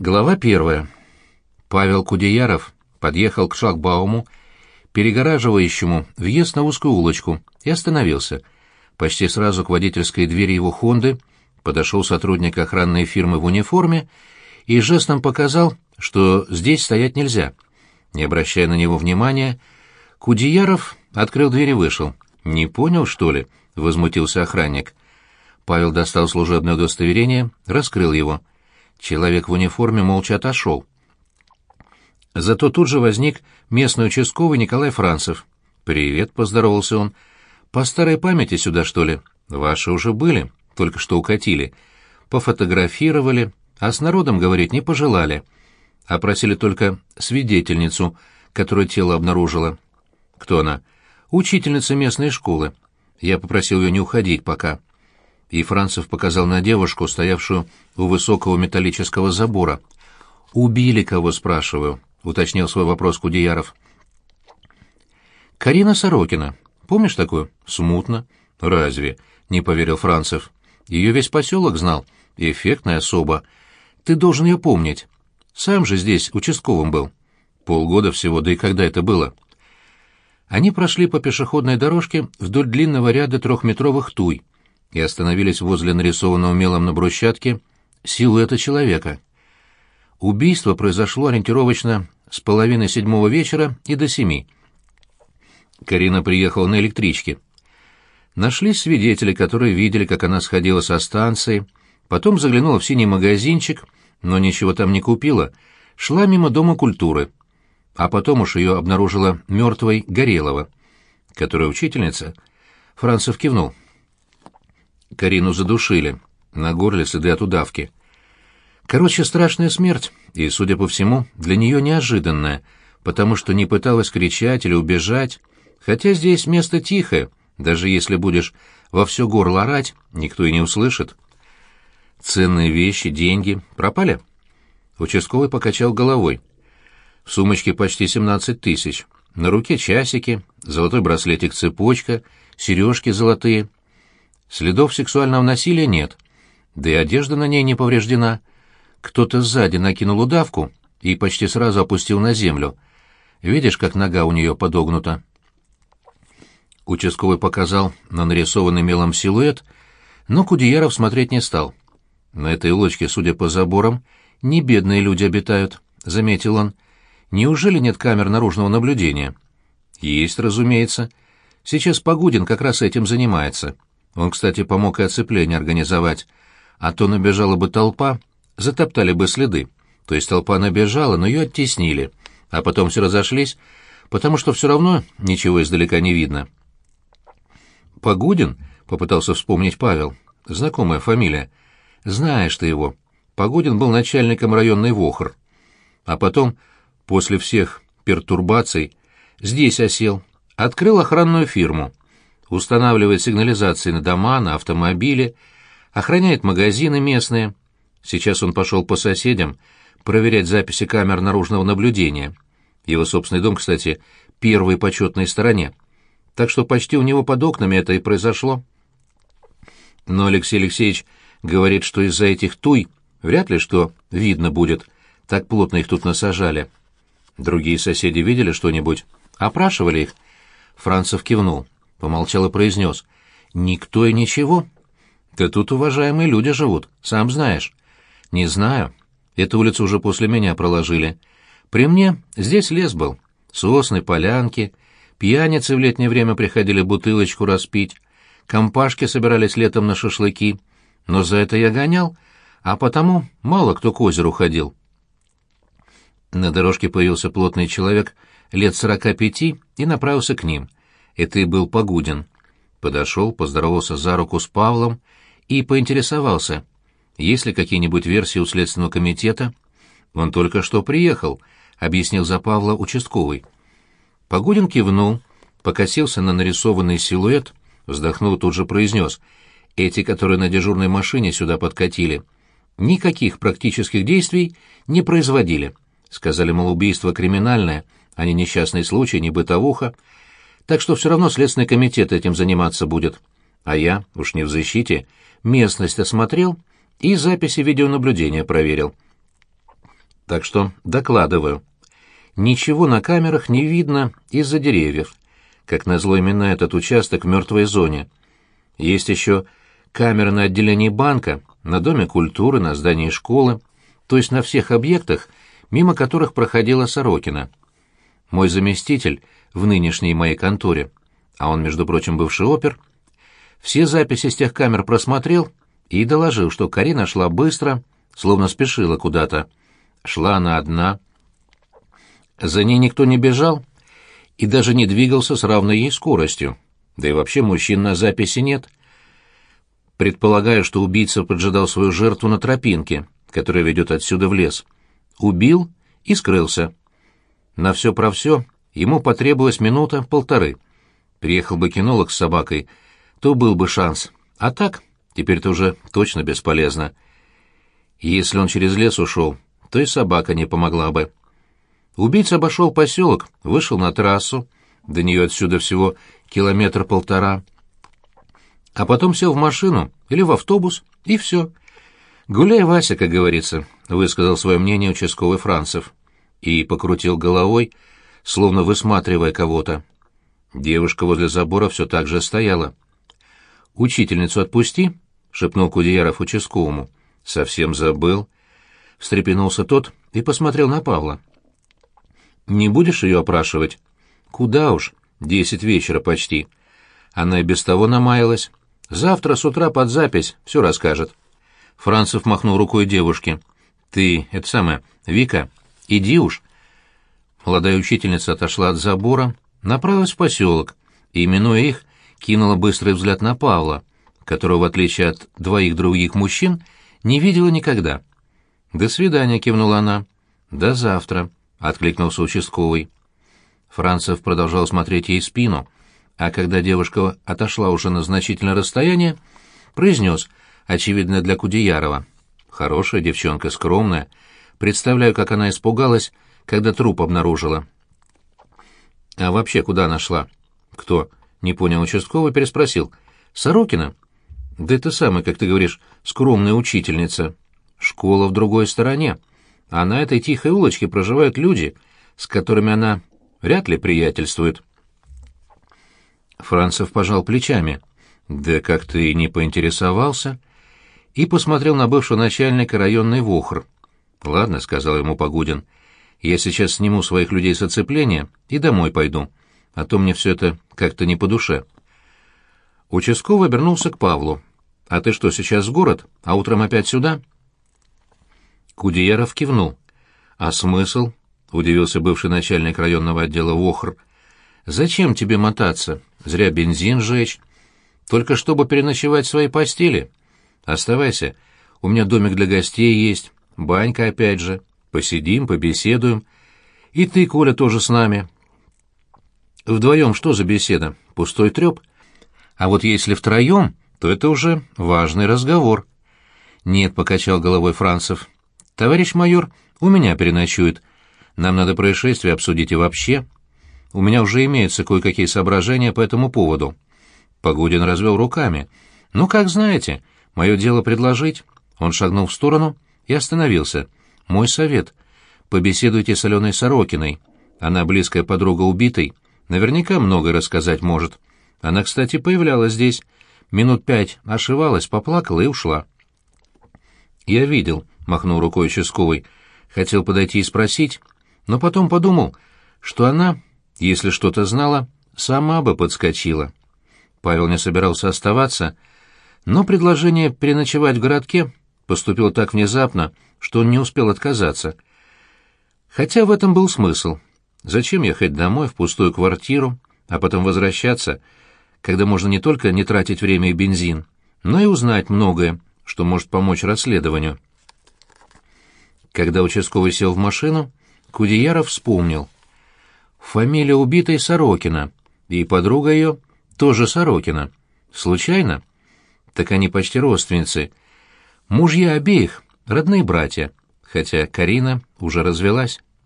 Глава первая. Павел Кудеяров подъехал к шлагбауму, перегораживающему въезд на узкую улочку, и остановился. Почти сразу к водительской двери его «Хонды» подошел сотрудник охранной фирмы в униформе и жестом показал, что здесь стоять нельзя. Не обращая на него внимания, Кудеяров открыл дверь и вышел. «Не понял, что ли?» — возмутился охранник. Павел достал служебное удостоверение, раскрыл его — Человек в униформе молча отошел. Зато тут же возник местный участковый Николай Францев. «Привет», — поздоровался он. «По старой памяти сюда, что ли?» «Ваши уже были, только что укатили. Пофотографировали, а с народом говорить не пожелали. Опросили только свидетельницу, которая тело обнаружила». «Кто она?» «Учительница местной школы. Я попросил ее не уходить пока и Францев показал на девушку, стоявшую у высокого металлического забора. «Убили кого?» — спрашиваю, — уточнил свой вопрос Кудеяров. «Карина Сорокина. Помнишь такую?» «Смутно». «Разве?» — не поверил Францев. «Ее весь поселок знал. Эффектная особа. Ты должен ее помнить. Сам же здесь участковым был. Полгода всего, да и когда это было?» Они прошли по пешеходной дорожке вдоль длинного ряда трехметровых туй — и остановились возле нарисованного мелом на брусчатке силуэта человека. Убийство произошло ориентировочно с половины седьмого вечера и до семи. Карина приехала на электричке. Нашлись свидетели, которые видели, как она сходила со станции, потом заглянула в синий магазинчик, но ничего там не купила, шла мимо Дома культуры. А потом уж ее обнаружила мертвой Горелова, которая учительница. Францев кивнул. Карину задушили. На горле следы от удавки. Короче, страшная смерть, и, судя по всему, для нее неожиданная, потому что не пыталась кричать или убежать, хотя здесь место тихое, даже если будешь во все горло орать, никто и не услышит. Ценные вещи, деньги пропали? Участковый покачал головой. В сумочке почти 17 тысяч. На руке часики, золотой браслетик-цепочка, сережки золотые, Следов сексуального насилия нет, да и одежда на ней не повреждена. Кто-то сзади накинул удавку и почти сразу опустил на землю. Видишь, как нога у нее подогнута? Участковый показал на нарисованный мелом силуэт, но Кудеяров смотреть не стал. На этой улочке, судя по заборам, не бедные люди обитают, — заметил он. Неужели нет камер наружного наблюдения? Есть, разумеется. Сейчас Погудин как раз этим занимается. Он, кстати, помог и оцепление организовать, а то набежала бы толпа, затоптали бы следы. То есть толпа набежала, но ее оттеснили, а потом все разошлись, потому что все равно ничего издалека не видно. «Погудин?» — попытался вспомнить Павел. «Знакомая фамилия. Знаешь ты его. Погудин был начальником районной Вохр. А потом, после всех пертурбаций, здесь осел, открыл охранную фирму» устанавливает сигнализации на дома, на автомобили, охраняет магазины местные. Сейчас он пошел по соседям проверять записи камер наружного наблюдения. Его собственный дом, кстати, первой почетной стороне. Так что почти у него под окнами это и произошло. Но Алексей Алексеевич говорит, что из-за этих туй вряд ли что видно будет. Так плотно их тут насажали. Другие соседи видели что-нибудь? Опрашивали их? Францев кивнул помолчал и произнес. «Никто и ничего?» «Да тут уважаемые люди живут, сам знаешь». «Не знаю. Эту улицу уже после меня проложили. При мне здесь лес был. Сосны, полянки. Пьяницы в летнее время приходили бутылочку распить. Компашки собирались летом на шашлыки. Но за это я гонял, а потому мало кто к озеру ходил». На дорожке появился плотный человек лет сорока пяти и направился к ним — это и был Погудин. Подошел, поздоровался за руку с Павлом и поинтересовался, есть ли какие-нибудь версии у Следственного комитета. «Он только что приехал», — объяснил за Павла участковый. Погудин кивнул, покосился на нарисованный силуэт, вздохнул, тут же произнес. «Эти, которые на дежурной машине сюда подкатили, никаких практических действий не производили. Сказали, мол, убийство криминальное, а не несчастный случай, не бытовуха. Так что все равно Следственный комитет этим заниматься будет. А я, уж не в защите, местность осмотрел и записи видеонаблюдения проверил. Так что докладываю. Ничего на камерах не видно из-за деревьев. Как назло именно этот участок в мертвой зоне. Есть еще камеры на отделении банка, на Доме культуры, на здании школы, то есть на всех объектах, мимо которых проходила Сорокина. Мой заместитель в нынешней моей конторе, а он, между прочим, бывший опер, все записи с тех камер просмотрел и доложил, что Карина шла быстро, словно спешила куда-то. Шла она одна. За ней никто не бежал и даже не двигался с равной ей скоростью. Да и вообще мужчин на записи нет. Предполагаю, что убийца поджидал свою жертву на тропинке, которая ведет отсюда в лес. Убил и скрылся. На все про все Ему потребовалась минута-полторы. Приехал бы кинолог с собакой, то был бы шанс. А так, теперь это уже точно бесполезно. Если он через лес ушел, то и собака не помогла бы. Убийца обошел поселок, вышел на трассу, до нее отсюда всего километр-полтора, а потом сел в машину или в автобус, и все. «Гуляй, Вася, как говорится», — высказал свое мнение участковый Францев. И покрутил головой, — словно высматривая кого-то. Девушка возле забора все так же стояла. «Учительницу отпусти», — шепнул Кудеяров участковому. «Совсем забыл». Встрепенулся тот и посмотрел на Павла. «Не будешь ее опрашивать?» «Куда уж? Десять вечера почти». Она и без того намаялась. «Завтра с утра под запись все расскажет». Францев махнул рукой девушке. «Ты, это самое, Вика, иди уж». Молодая учительница отошла от забора, направилась в поселок и, минуя их, кинула быстрый взгляд на Павла, которого, в отличие от двоих других мужчин, не видела никогда. «До свидания», — кивнула она. «До завтра», — откликнулся участковый. Францев продолжал смотреть ей спину, а когда девушка отошла уже на значительное расстояние, произнес, очевидно для Кудеярова, «Хорошая девчонка, скромная. Представляю, как она испугалась, когда труп обнаружила. А вообще куда нашла? Кто? Не понял участковый, переспросил. Сорокина? Да это самая, как ты говоришь, скромная учительница. Школа в другой стороне. А на этой тихой улочке проживают люди, с которыми она вряд ли приятельствует. Францев пожал плечами. «Да как ты и не поинтересовался?» И посмотрел на бывшего начальника районной ВОХР. «Ладно», — сказал ему Погудин, — я сейчас сниму своих людей с оцепления и домой пойду, а то мне все это как-то не по душе». Участковый обернулся к Павлу. «А ты что, сейчас в город, а утром опять сюда?» Кудеяров кивнул. «А смысл?» — удивился бывший начальник районного отдела Вохр. «Зачем тебе мотаться? Зря бензин жечь. Только чтобы переночевать в своей постели. Оставайся. У меня домик для гостей есть, банька опять же». Посидим, побеседуем. И ты, Коля, тоже с нами. Вдвоем что за беседа? Пустой треп. А вот если втроем, то это уже важный разговор. Нет, — покачал головой Францев. Товарищ майор, у меня переночует. Нам надо происшествие обсудить и вообще. У меня уже имеются кое-какие соображения по этому поводу. Погодин развел руками. Ну, как знаете, мое дело предложить. Он шагнул в сторону и остановился — мой совет — побеседуйте с Аленой Сорокиной. Она близкая подруга убитой, наверняка многое рассказать может. Она, кстати, появлялась здесь. Минут пять ошивалась, поплакала и ушла. «Я видел», — махнул рукой участковый. Хотел подойти и спросить, но потом подумал, что она, если что-то знала, сама бы подскочила. Павел не собирался оставаться, но предложение переночевать в городке поступил так внезапно, что он не успел отказаться. Хотя в этом был смысл. Зачем ехать домой в пустую квартиру, а потом возвращаться, когда можно не только не тратить время и бензин, но и узнать многое, что может помочь расследованию. Когда участковый сел в машину, Кудеяров вспомнил. Фамилия убитой Сорокина, и подруга ее тоже Сорокина. Случайно? Так они почти родственницы — мужья обеих, родные братья, хотя Карина уже развелась.